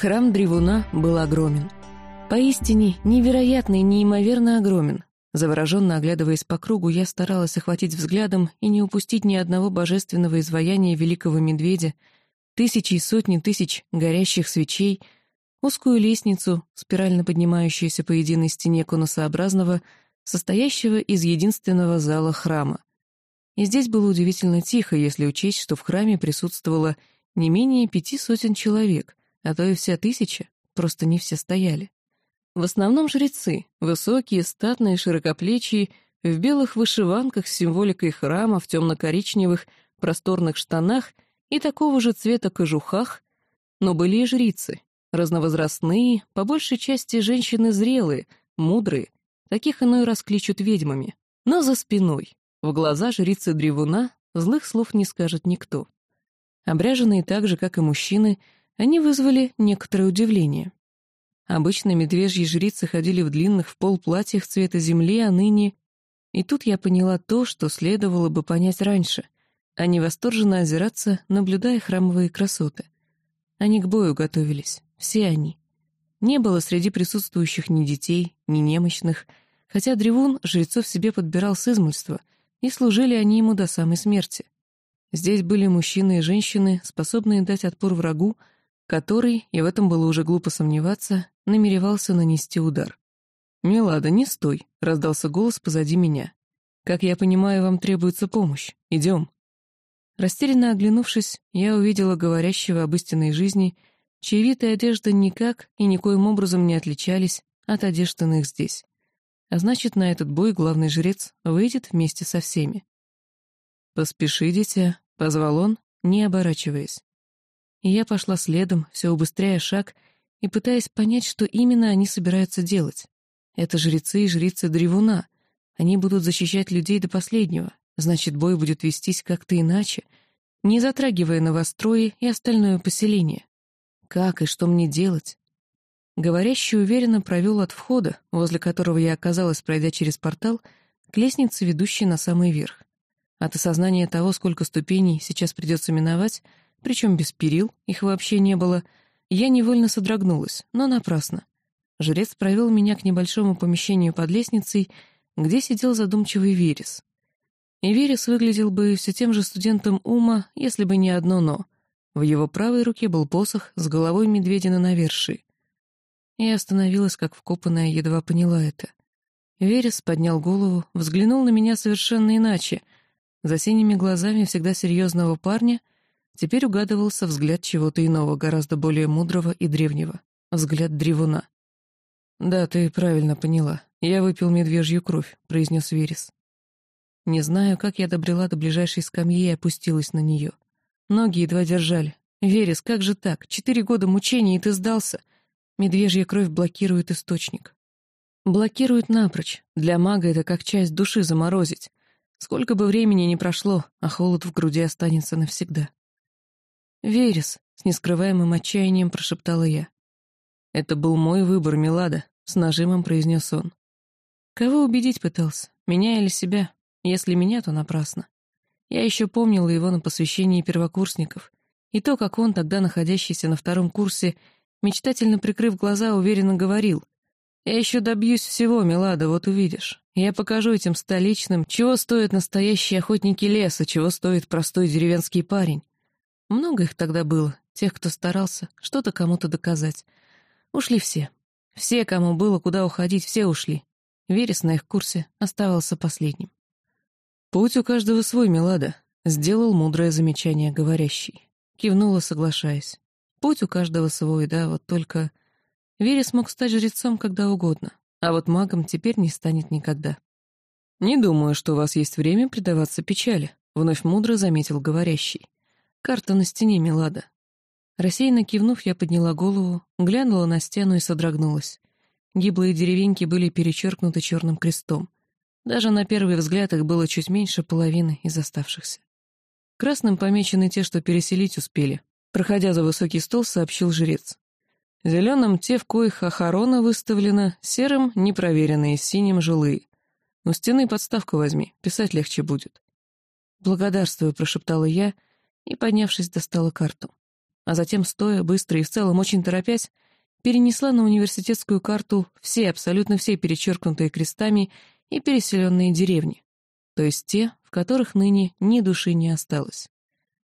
Храм Древуна был огромен. Поистине невероятно и неимоверно огромен. Завороженно оглядываясь по кругу, я старалась охватить взглядом и не упустить ни одного божественного изваяния великого медведя, тысячи и сотни тысяч горящих свечей, узкую лестницу, спирально поднимающуюся по единой стене конусообразного, состоящего из единственного зала храма. И здесь было удивительно тихо, если учесть, что в храме присутствовало не менее пяти сотен человек, а то и вся тысяча, просто не все стояли. В основном жрецы, высокие, статные, широкоплечие, в белых вышиванках с символикой храма, в темно-коричневых, просторных штанах и такого же цвета кожухах, но были и жрицы, разновозрастные, по большей части женщины зрелые, мудрые, таких иной раз кличут ведьмами, но за спиной, в глаза жрицы древуна, злых слов не скажет никто. Обряженные так же, как и мужчины, они вызвали некоторое удивление. Обычно медвежьи жрицы ходили в длинных в пол платьях цвета земли, а ныне... И тут я поняла то, что следовало бы понять раньше, а не восторженно озираться, наблюдая храмовые красоты. Они к бою готовились, все они. Не было среди присутствующих ни детей, ни немощных, хотя Древун жрецов себе подбирал с измольства, и служили они ему до самой смерти. Здесь были мужчины и женщины, способные дать отпор врагу, который, и в этом было уже глупо сомневаться, намеревался нанести удар. «Милада, не стой», — раздался голос позади меня. «Как я понимаю, вам требуется помощь. Идем». Растерянно оглянувшись, я увидела говорящего об истинной жизни, чьи вид и одежда никак и никоим образом не отличались от одежд иных здесь. А значит, на этот бой главный жрец выйдет вместе со всеми. «Поспеши, дитя», — позвал он, не оборачиваясь и я пошла следом, все убыстряя шаг и пытаясь понять, что именно они собираются делать. Это жрецы и жрицы Древуна. Они будут защищать людей до последнего, значит, бой будет вестись как-то иначе, не затрагивая новострои и остальное поселение. Как и что мне делать? Говорящий уверенно провел от входа, возле которого я оказалась, пройдя через портал, к лестнице, ведущей на самый верх. От осознания того, сколько ступеней сейчас придется миновать, причем без перил, их вообще не было, я невольно содрогнулась, но напрасно. Жрец провел меня к небольшому помещению под лестницей, где сидел задумчивый Верес. И Верес выглядел бы все тем же студентом ума, если бы не одно «но». В его правой руке был посох с головой медведя на навершии. Я остановилась, как вкопанная, едва поняла это. Верес поднял голову, взглянул на меня совершенно иначе. За синими глазами всегда серьезного парня — Теперь угадывался взгляд чего-то иного, гораздо более мудрого и древнего. Взгляд древуна. «Да, ты правильно поняла. Я выпил медвежью кровь», — произнес Верес. Не знаю, как я добрела до ближайшей скамьи и опустилась на нее. Ноги едва держали. «Верес, как же так? Четыре года мучений, и ты сдался. Медвежья кровь блокирует источник». Блокирует напрочь. Для мага это как часть души заморозить. Сколько бы времени ни прошло, а холод в груди останется навсегда. «Верес», — с нескрываемым отчаянием прошептала я. «Это был мой выбор, Милада», — с нажимом произнес он. Кого убедить пытался, меня или себя? Если меня, то напрасно. Я еще помнила его на посвящении первокурсников, и то, как он, тогда находящийся на втором курсе, мечтательно прикрыв глаза, уверенно говорил, «Я еще добьюсь всего, Милада, вот увидишь. Я покажу этим столичным, чего стоят настоящие охотники леса, чего стоит простой деревенский парень. Много их тогда было, тех, кто старался что-то кому-то доказать. Ушли все. Все, кому было куда уходить, все ушли. Верес на их курсе оставался последним. «Путь у каждого свой, Милада», — сделал мудрое замечание говорящий. Кивнула, соглашаясь. «Путь у каждого свой, да, вот только...» Верес мог стать жрецом когда угодно, а вот магом теперь не станет никогда. «Не думаю, что у вас есть время предаваться печали», — вновь мудро заметил говорящий. Карта на стене, Милада. Рассеянно кивнув, я подняла голову, глянула на стену и содрогнулась. Гиблые деревеньки были перечеркнуты черным крестом. Даже на первый взгляд их было чуть меньше половины из оставшихся. Красным помечены те, что переселить успели. Проходя за высокий стол, сообщил жрец. Зеленым те, в коих охорона выставлена, серым — непроверенные, синим — жилые. У стены подставку возьми, писать легче будет. «Благодарствую», — прошептала я, — и, поднявшись, достала карту. а затем, стоя, быстро и в целом очень торопясь, перенесла на университетскую карту все, абсолютно все перечеркнутые крестами и переселенные деревни, то есть те, в которых ныне ни души не осталось.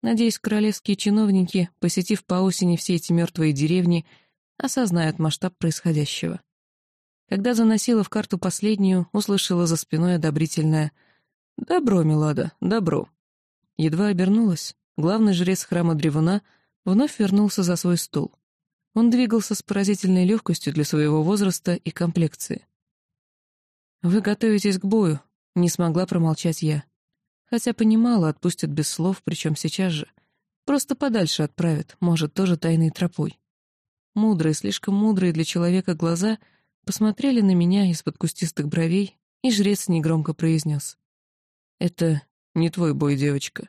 Надеюсь, королевские чиновники, посетив по осени все эти мертвые деревни, осознают масштаб происходящего. Когда заносила в карту последнюю, услышала за спиной одобрительное «Добро, Милада, добро». Едва обернулась, главный жрец храма Древуна вновь вернулся за свой стул. Он двигался с поразительной легкостью для своего возраста и комплекции. «Вы готовитесь к бою», — не смогла промолчать я. Хотя понимала, отпустят без слов, причем сейчас же. Просто подальше отправят, может, тоже тайной тропой. Мудрые, слишком мудрые для человека глаза — посмотрели на меня из-под кустистых бровей, и жрец негромко произнес. «Это не твой бой, девочка».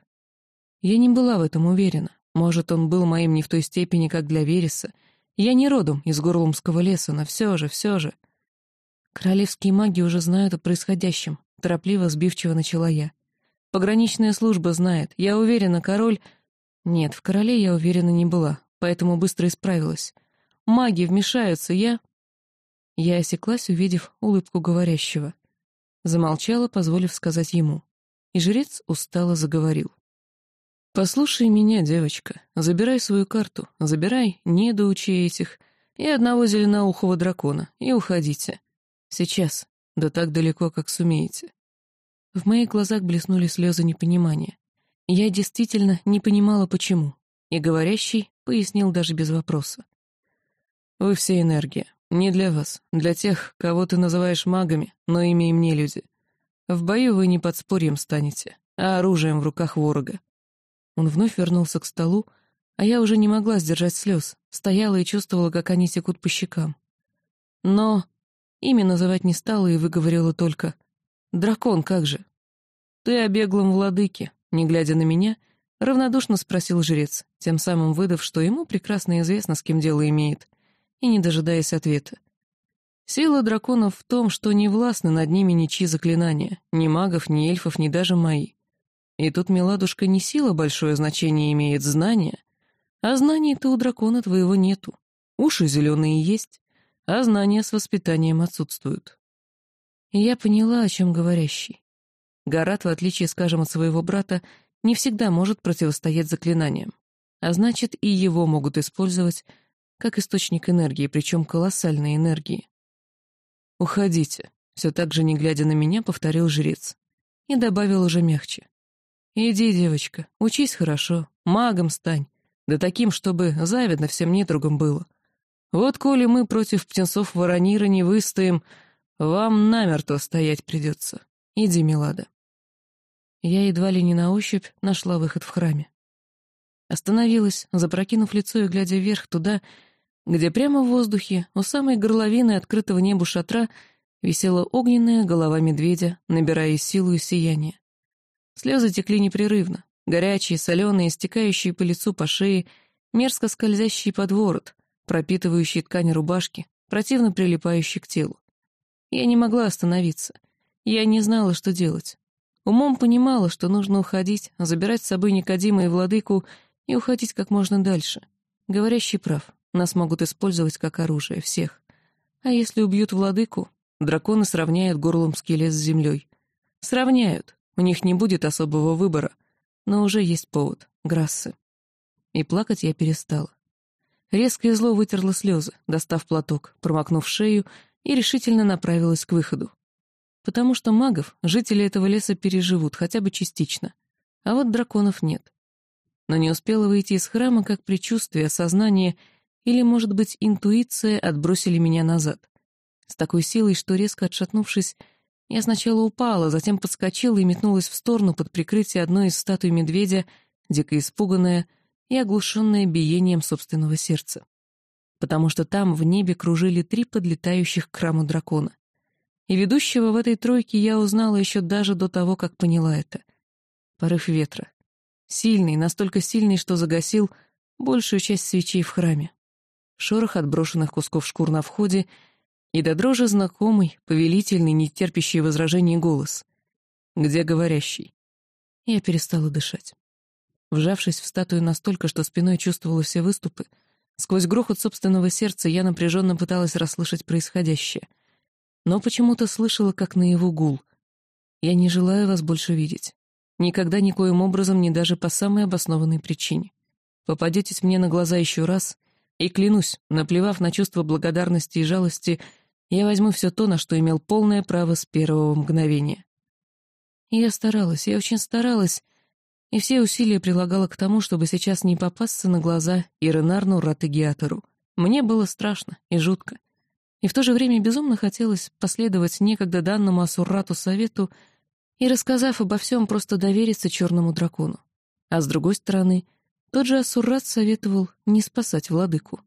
Я не была в этом уверена. Может, он был моим не в той степени, как для Вереса. Я не родом из Горлумского леса, но все же, все же. Королевские маги уже знают о происходящем, торопливо, сбивчиво начала я. Пограничная служба знает. Я уверена, король... Нет, в короле я уверена не была, поэтому быстро исправилась. Маги вмешаются, я... Я осеклась, увидев улыбку говорящего. Замолчала, позволив сказать ему. И жрец устало заговорил. «Послушай меня, девочка. Забирай свою карту. Забирай недоучи этих и одного зеленоухого дракона, и уходите. Сейчас, да так далеко, как сумеете». В моих глазах блеснули слезы непонимания. Я действительно не понимала, почему. И говорящий пояснил даже без вопроса. «Вы все энергия. Не для вас, для тех, кого ты называешь магами, но ими им не люди. В бою вы не подспорьем станете, а оружием в руках ворога. Он вновь вернулся к столу, а я уже не могла сдержать слез, стояла и чувствовала, как они текут по щекам. Но имя называть не стала и выговорила только «Дракон, как же?» «Ты о беглом владыке», не глядя на меня, равнодушно спросил жрец, тем самым выдав, что ему прекрасно известно, с кем дело имеет, и не дожидаясь ответа. Сила драконов в том, что не властны над ними ничьи заклинания, ни магов, ни эльфов, ни даже мои. И тут, миладушка, не сила большое значение имеет, знание. А знаний-то у дракона твоего нету. Уши зеленые есть, а знания с воспитанием отсутствуют. Я поняла, о чем говорящий. Гарат, в отличие, скажем, от своего брата, не всегда может противостоять заклинаниям. А значит, и его могут использовать как источник энергии, причем колоссальной энергии. «Уходите», — все так же, не глядя на меня, повторил жрец. И добавил уже мягче. «Иди, девочка, учись хорошо, магом стань, да таким, чтобы завидно всем недругам было. Вот коли мы против птенцов Воронира не выстоим, вам намертво стоять придется. Иди, Милада». Я едва ли не на ощупь нашла выход в храме. Остановилась, запрокинув лицо и глядя вверх туда, где прямо в воздухе, у самой горловины открытого неба шатра, висела огненная голова медведя, набирая силу и сияние. Слезы текли непрерывно, горячие, соленые, стекающие по лицу, по шее, мерзко скользящие под ворот, пропитывающие ткань рубашки, противно прилипающие к телу. Я не могла остановиться. Я не знала, что делать. Умом понимала, что нужно уходить, забирать с собой Никодима и Владыку и уходить как можно дальше. Говорящий прав. Нас могут использовать как оружие, всех. А если убьют владыку, драконы сравняют горломский лес с землей. Сравняют, у них не будет особого выбора, но уже есть повод — Грассы. И плакать я перестала. Резко и зло вытерла слезы, достав платок, промокнув шею и решительно направилась к выходу. Потому что магов жители этого леса переживут хотя бы частично, а вот драконов нет. Но не успела выйти из храма, как предчувствие, сознание — или, может быть, интуиция отбросили меня назад. С такой силой, что, резко отшатнувшись, я сначала упала, затем подскочила и метнулась в сторону под прикрытие одной из статуй медведя, дико испуганная и оглушенная биением собственного сердца. Потому что там в небе кружили три подлетающих к храму дракона. И ведущего в этой тройке я узнала еще даже до того, как поняла это. Порыв ветра. Сильный, настолько сильный, что загасил большую часть свечей в храме шорох отброшенных кусков шкур на входе и до дрожи знакомый, повелительный, нетерпящий возражений голос. «Где говорящий?» Я перестала дышать. Вжавшись в статую настолько, что спиной чувствовала все выступы, сквозь грохот собственного сердца я напряженно пыталась расслышать происходящее. Но почему-то слышала, как наяву гул. «Я не желаю вас больше видеть. Никогда никоим образом, ни даже по самой обоснованной причине. Попадетесь мне на глаза еще раз, и клянусь, наплевав на чувство благодарности и жалости, я возьму все то, на что имел полное право с первого мгновения. Я старалась, я очень старалась, и все усилия прилагала к тому, чтобы сейчас не попасться на глаза Иренарну Ратегиатору. Мне было страшно и жутко. И в то же время безумно хотелось последовать некогда данному Асуррату совету и, рассказав обо всем, просто довериться черному дракону. А с другой стороны, тот же Асуррат советовал не спасать владыку.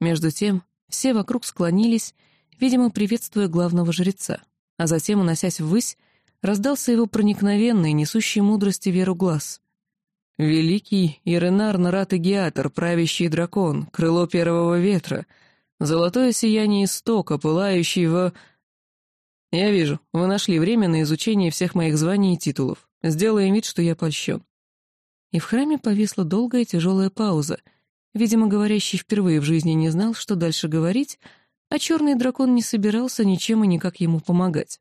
Между тем, все вокруг склонились, видимо, приветствуя главного жреца, а затем, уносясь ввысь, раздался его проникновенный, несущий мудрости веру глаз. «Великий Иренар Нарат правящий дракон, крыло первого ветра, золотое сияние истока, пылающий в...» «Я вижу, вы нашли время на изучение всех моих званий и титулов. Сделаем вид, что я польщен». И в храме повисла долгая тяжелая пауза. Видимо, говорящий впервые в жизни не знал, что дальше говорить, а черный дракон не собирался ничем и никак ему помогать.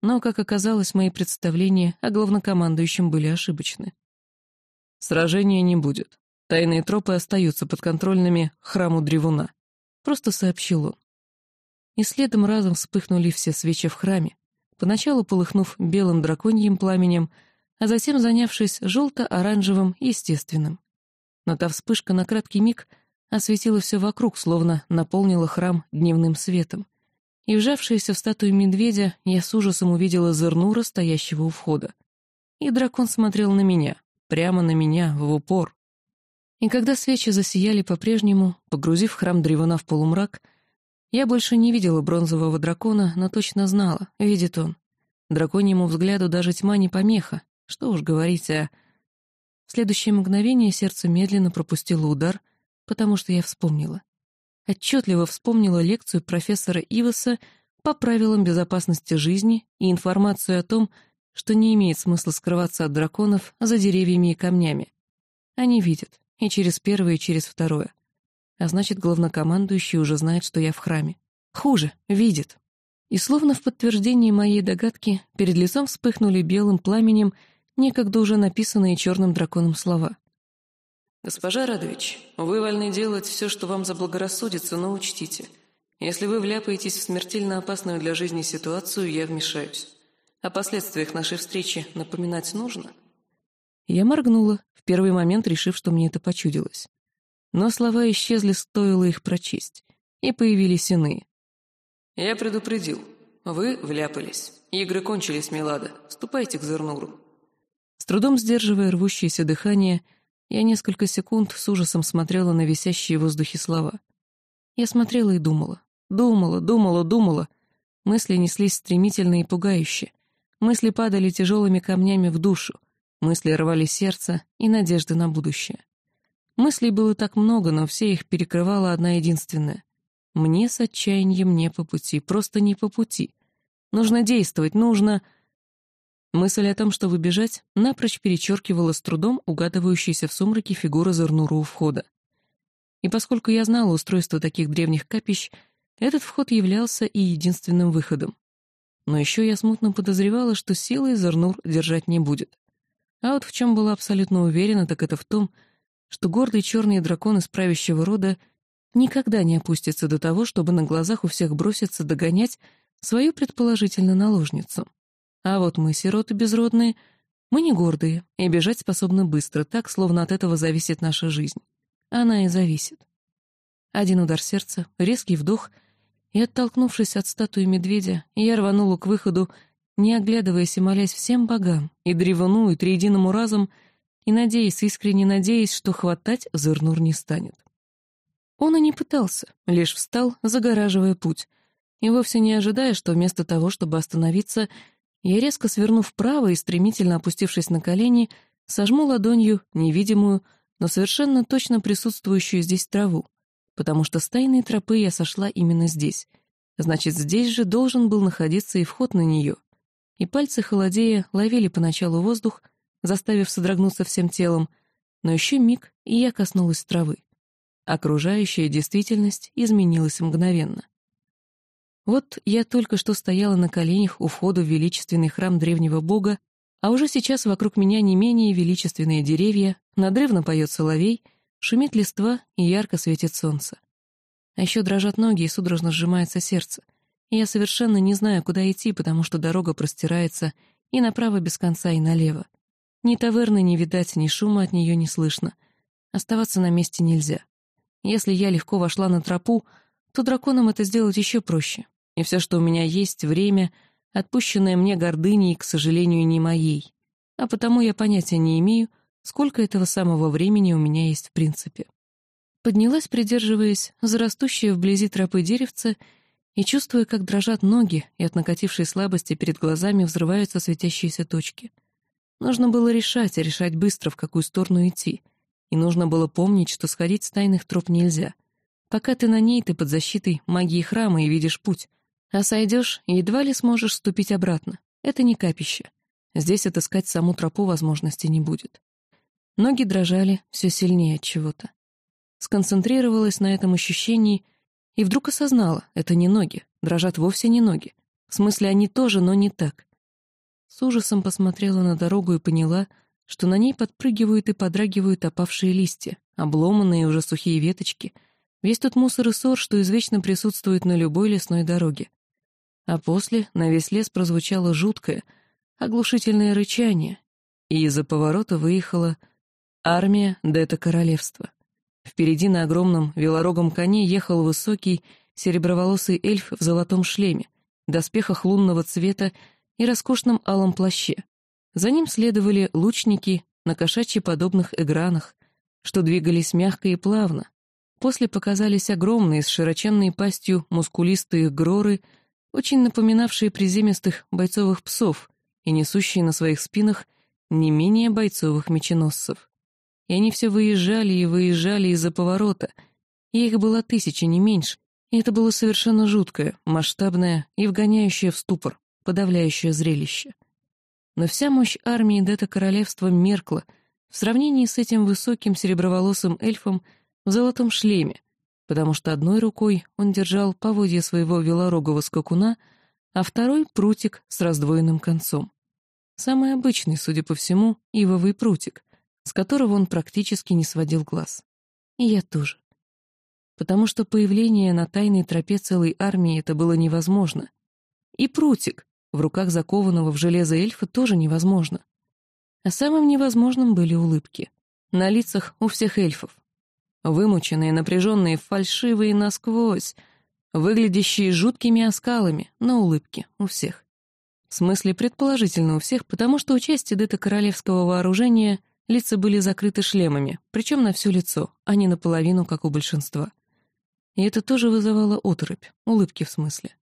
Но, как оказалось, мои представления о главнокомандующем были ошибочны. «Сражения не будет. Тайные тропы остаются подконтрольными храму Древуна», — просто сообщил он. И следом разом вспыхнули все свечи в храме, поначалу полыхнув белым драконьим пламенем, а затем занявшись желто-оранжевым естественным. Но та вспышка на краткий миг осветила все вокруг, словно наполнила храм дневным светом, и, вжавшаяся в статую медведя, я с ужасом увидела Зернура, стоящего у входа. И дракон смотрел на меня, прямо на меня, в упор. И когда свечи засияли по-прежнему, погрузив храм древона в полумрак, я больше не видела бронзового дракона, но точно знала, видит он. Драконьему взгляду даже тьма не помеха, что уж говорить о... В следующее мгновение сердце медленно пропустило удар, потому что я вспомнила отчетливо вспомнила лекцию профессора Иваса по правилам безопасности жизни и информацию о том, что не имеет смысла скрываться от драконов за деревьями и камнями. Они видят, и через первое, и через второе. А значит, главнокомандующий уже знает, что я в храме. Хуже, видит. И словно в подтверждении моей догадки, перед лицом вспыхнули белым пламенем некогда уже написанные черным драконом слова. «Госпожа Радович, вы вольны делать все, что вам заблагорассудится, но учтите. Если вы вляпаетесь в смертельно опасную для жизни ситуацию, я вмешаюсь. О последствиях нашей встречи напоминать нужно?» Я моргнула, в первый момент решив, что мне это почудилось. Но слова исчезли, стоило их прочесть, и появились иные. «Я предупредил. Вы вляпались. Игры кончились, Милада. Ступайте к Зернуру». С трудом сдерживая рвущееся дыхание, я несколько секунд с ужасом смотрела на висящие в воздухе слова. Я смотрела и думала. Думала, думала, думала. Мысли неслись стремительно и пугающе. Мысли падали тяжелыми камнями в душу. Мысли рвали сердце и надежды на будущее. Мыслей было так много, но все их перекрывала одна единственная. Мне с отчаянием не по пути, просто не по пути. Нужно действовать, нужно... Мысль о том, что выбежать, напрочь перечеркивала с трудом угадывающаяся в сумраке фигура Зернура у входа. И поскольку я знала устройство таких древних капищ, этот вход являлся и единственным выходом. Но еще я смутно подозревала, что силой Зернур держать не будет. А вот в чем была абсолютно уверена, так это в том, что гордый черный дракон из правящего рода никогда не опустится до того, чтобы на глазах у всех броситься догонять свою предположительно наложницу. А вот мы, сироты безродные, мы не гордые и бежать способны быстро, так, словно от этого зависит наша жизнь. Она и зависит. Один удар сердца, резкий вдох, и, оттолкнувшись от статуи медведя, я рванула к выходу, не оглядываясь и молясь всем богам, и древуну, и триединому разом, и надеясь, искренне надеясь, что хватать Зернур не станет. Он и не пытался, лишь встал, загораживая путь, и вовсе не ожидая, что вместо того, чтобы остановиться, я, резко свернув вправо и стремительно опустившись на колени, сожму ладонью невидимую, но совершенно точно присутствующую здесь траву, потому что с тайной тропы я сошла именно здесь. Значит, здесь же должен был находиться и вход на нее. И пальцы холодея ловили поначалу воздух, заставив содрогнуться всем телом, но еще миг, и я коснулась травы. Окружающая действительность изменилась мгновенно. Вот я только что стояла на коленях у входа в величественный храм древнего бога, а уже сейчас вокруг меня не менее величественные деревья, надрывно поет соловей, шумит листва и ярко светит солнце. А еще дрожат ноги и судорожно сжимается сердце. И я совершенно не знаю, куда идти, потому что дорога простирается и направо без конца, и налево. Ни таверны не видать, ни шума от нее не слышно. Оставаться на месте нельзя. Если я легко вошла на тропу, то драконам это сделать еще проще. И все, что у меня есть, время, отпущенное мне гордыней, к сожалению, не моей. А потому я понятия не имею, сколько этого самого времени у меня есть в принципе. Поднялась, придерживаясь за растущее вблизи тропы деревца, и чувствуя, как дрожат ноги, и от накатившей слабости перед глазами взрываются светящиеся точки. Нужно было решать, и решать быстро, в какую сторону идти. И нужно было помнить, что сходить с тайных троп нельзя. Пока ты на ней, ты под защитой магии храма и видишь путь. А сойдешь, едва ли сможешь ступить обратно. Это не капище. Здесь отыскать саму тропу возможности не будет. Ноги дрожали все сильнее от чего-то. Сконцентрировалась на этом ощущении и вдруг осознала, это не ноги, дрожат вовсе не ноги. В смысле, они тоже, но не так. С ужасом посмотрела на дорогу и поняла, что на ней подпрыгивают и подрагивают опавшие листья, обломанные уже сухие веточки, весь тот мусор и ссор, что извечно присутствует на любой лесной дороге. А после на весь лес прозвучало жуткое, оглушительное рычание, и из-за поворота выехала армия Дета Королевства. Впереди на огромном велорогом коне ехал высокий, сереброволосый эльф в золотом шлеме, доспехах лунного цвета и роскошном алом плаще. За ним следовали лучники на кошачьи подобных эгранах, что двигались мягко и плавно. После показались огромные, с широченной пастью мускулистые гроры, очень напоминавшие приземистых бойцовых псов и несущие на своих спинах не менее бойцовых меченосцев. И они все выезжали и выезжали из-за поворота, и их было тысяча, не меньше, и это было совершенно жуткое, масштабное и вгоняющее в ступор подавляющее зрелище. Но вся мощь армии Дета Королевства меркла в сравнении с этим высоким сереброволосым эльфом в золотом шлеме, потому что одной рукой он держал поводья своего велорогого скакуна, а второй — прутик с раздвоенным концом. Самый обычный, судя по всему, ивовый прутик, с которого он практически не сводил глаз. И я тоже. Потому что появление на тайной тропе целой армии это было невозможно. И прутик, в руках закованного в железо эльфа тоже невозможно. А самым невозможным были улыбки. На лицах у всех эльфов. Вымученные, напряженные, фальшивые насквозь, выглядящие жуткими оскалами, но улыбки у всех. В смысле, предположительно у всех, потому что у части дета королевского вооружения лица были закрыты шлемами, причем на все лицо, а не наполовину, как у большинства. И это тоже вызывало оторопь, улыбки в смысле.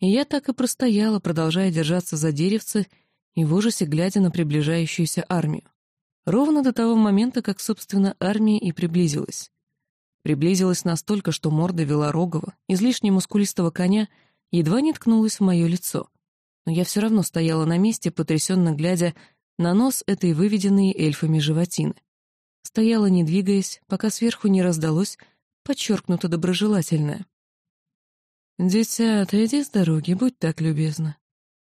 И я так и простояла, продолжая держаться за деревце и в ужасе глядя на приближающуюся армию. Ровно до того момента, как, собственно, армия и приблизилась. Приблизилась настолько, что морда велорогого, излишне мускулистого коня, едва не ткнулась в мое лицо. Но я все равно стояла на месте, потрясенно глядя на нос этой выведенной эльфами животины. Стояла, не двигаясь, пока сверху не раздалось подчеркнуто доброжелательное. «Дитя, отойди с дороги, будь так любезна.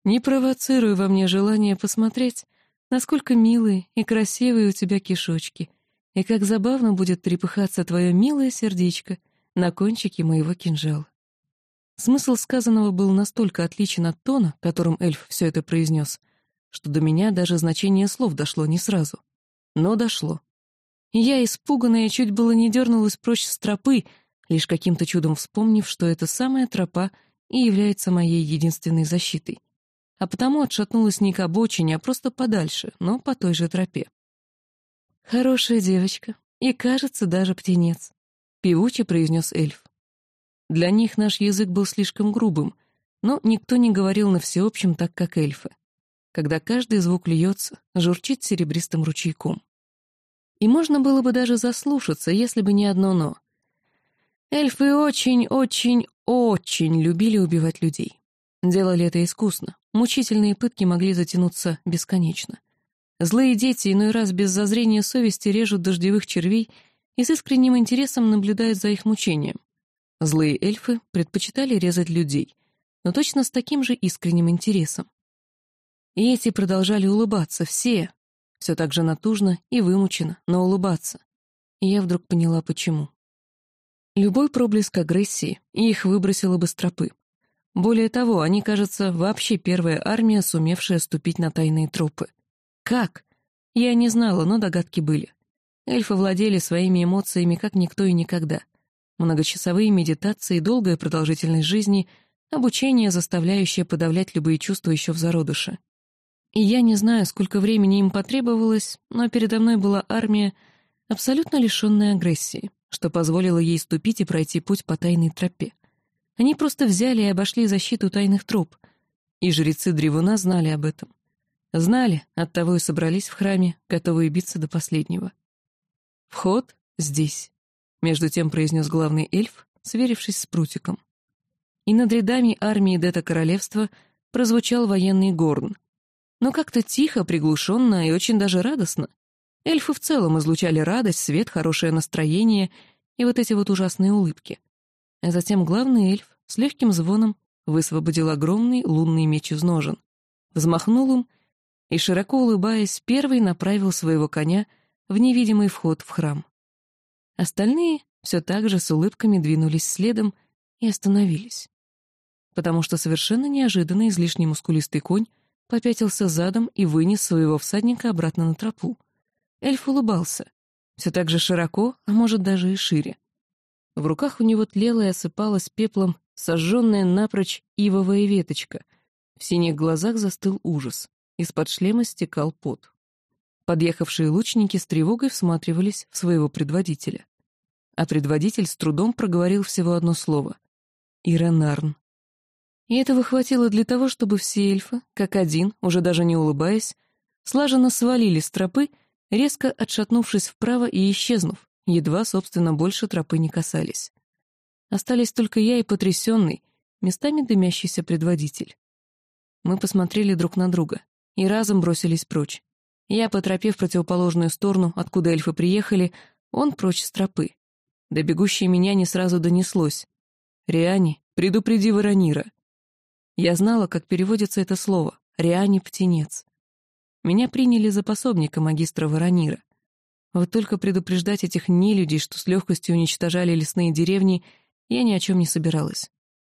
Не провоцируй во мне желание посмотреть, насколько милые и красивые у тебя кишочки, и как забавно будет трепыхаться твое милое сердечко на кончике моего кинжала». Смысл сказанного был настолько отличен от тона, которым эльф все это произнес, что до меня даже значение слов дошло не сразу. Но дошло. я, испуганная, чуть было не дернулась прочь с тропы, лишь каким-то чудом вспомнив, что эта самая тропа и является моей единственной защитой. А потому отшатнулась не к обочине, а просто подальше, но по той же тропе. «Хорошая девочка, и, кажется, даже птенец», — певуче произнес эльф. Для них наш язык был слишком грубым, но никто не говорил на всеобщем так, как эльфы, когда каждый звук льется, журчит серебристым ручейком. И можно было бы даже заслушаться, если бы не одно «но». Эльфы очень-очень-очень любили убивать людей. Делали это искусно. Мучительные пытки могли затянуться бесконечно. Злые дети иной раз без зазрения совести режут дождевых червей и с искренним интересом наблюдают за их мучением. Злые эльфы предпочитали резать людей, но точно с таким же искренним интересом. И эти продолжали улыбаться, все, все так же натужно и вымученно, но улыбаться. И я вдруг поняла, почему. Любой проблеск агрессии, и их выбросило бы с тропы. Более того, они, кажется, вообще первая армия, сумевшая ступить на тайные тропы. Как? Я не знала, но догадки были. Эльфы владели своими эмоциями, как никто и никогда. Многочасовые медитации, долгая продолжительность жизни, обучение, заставляющее подавлять любые чувства еще в зародыше. И я не знаю, сколько времени им потребовалось, но передо мной была армия, абсолютно лишенная агрессии, что позволило ей ступить и пройти путь по тайной тропе. Они просто взяли и обошли защиту тайных троп, и жрецы Древуна знали об этом. Знали, оттого и собрались в храме, готовые биться до последнего. «Вход здесь», — между тем произнес главный эльф, сверившись с прутиком. И над рядами армии Дета Королевства прозвучал военный горн — но как-то тихо, приглушенно и очень даже радостно. Эльфы в целом излучали радость, свет, хорошее настроение и вот эти вот ужасные улыбки. А затем главный эльф с легким звоном высвободил огромный лунный меч из ножен, взмахнул им и, широко улыбаясь, первый направил своего коня в невидимый вход в храм. Остальные все так же с улыбками двинулись следом и остановились. Потому что совершенно неожиданно излишне мускулистый конь попятился задом и вынес своего всадника обратно на тропу. Эльф улыбался. Все так же широко, а может даже и шире. В руках у него тлела и осыпалась пеплом сожженная напрочь ивовая веточка. В синих глазах застыл ужас. Из-под шлема стекал пот. Подъехавшие лучники с тревогой всматривались в своего предводителя. А предводитель с трудом проговорил всего одно слово. «Иронарн». И этого хватило для того, чтобы все эльфы, как один, уже даже не улыбаясь, слаженно свалили с тропы, резко отшатнувшись вправо и исчезнув, едва, собственно, больше тропы не касались. Остались только я и потрясенный, местами дымящийся предводитель. Мы посмотрели друг на друга и разом бросились прочь. Я по тропе в противоположную сторону, откуда эльфы приехали, он прочь с тропы. До бегущей меня не сразу донеслось. «Риани, предупреди Воронира». Я знала, как переводится это слово «Риане птенец». Меня приняли за пособника магистра Воронира. Вот только предупреждать этих нелюдей, что с легкостью уничтожали лесные деревни, я ни о чем не собиралась.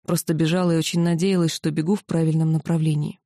Просто бежала и очень надеялась, что бегу в правильном направлении.